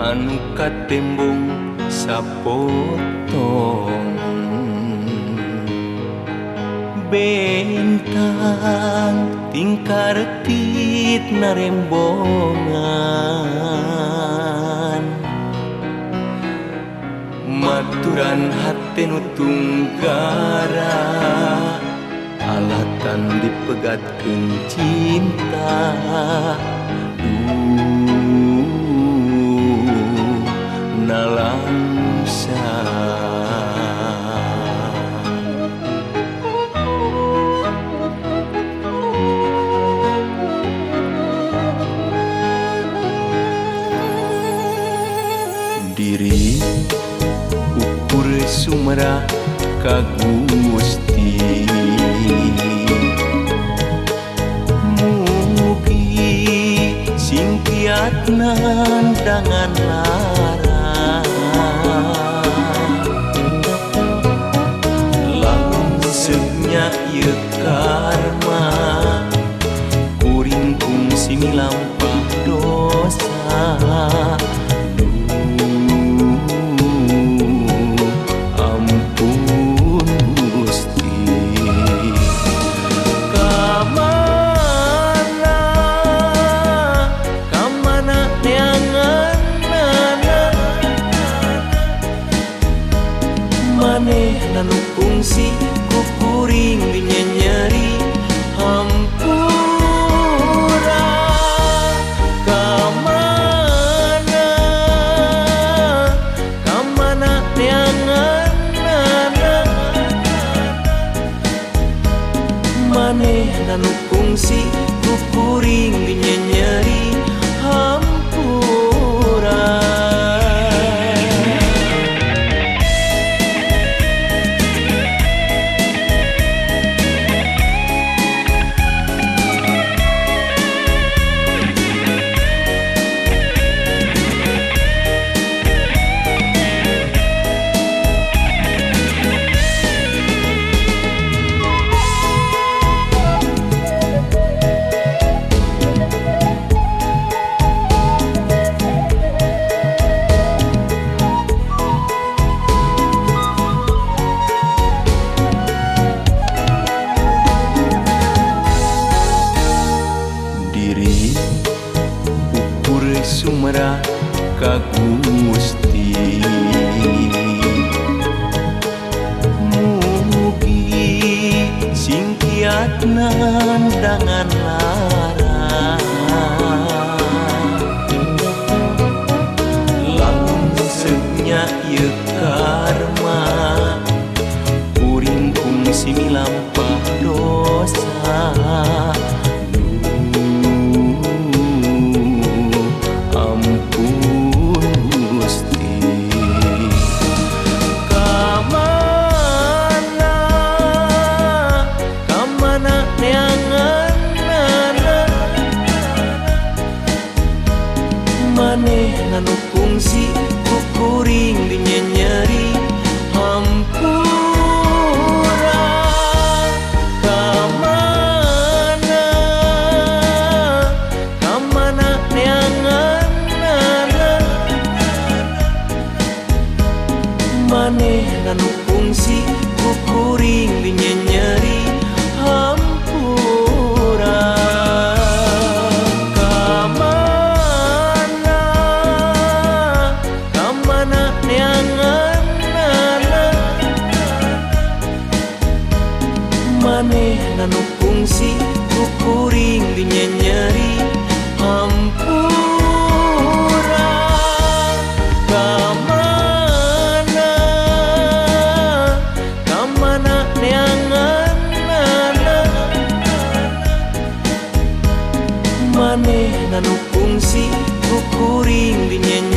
anu katimbung sapotong bentang tingkartit narembongan maturan hati nutunggara alatan dipegat cinta. Diri ukur sumera kagusti mugi singkiat nandangan lara fungsi kukuring dinyanyari hampura kamana kamana neangan maneh nanu fungsi kukuring Sumera kagusti mugi singkiat nandangan lara lamun segnya ieu maneh nganu neangan maneh nganu fungsi kukuring dinyeng